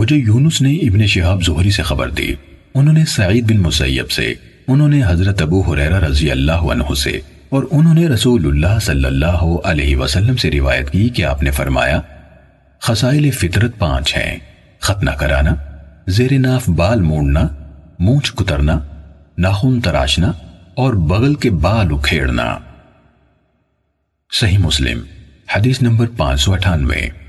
مجھے یونس نے ابن شہاب زہری سے خبر دی۔ انہوں نے سعید بن مسیب سے، انہوں نے حضرت ابو حریرہ رضی اللہ عنہ سے، اور انہوں نے رسول اللہ صلی اللہ علیہ وسلم سے روایت کی کہ آپ نے فرمایا، خسائل فطرت پانچ ہیں۔ ختنہ کرانا، زیر ناف بال موڑنا، مونچھ کترنا، ناخن تراشنا، اور بغل کے بال اکھیڑنا۔ صحیح مسلم، حدیث نمبر پانچ سو اٹھانوے۔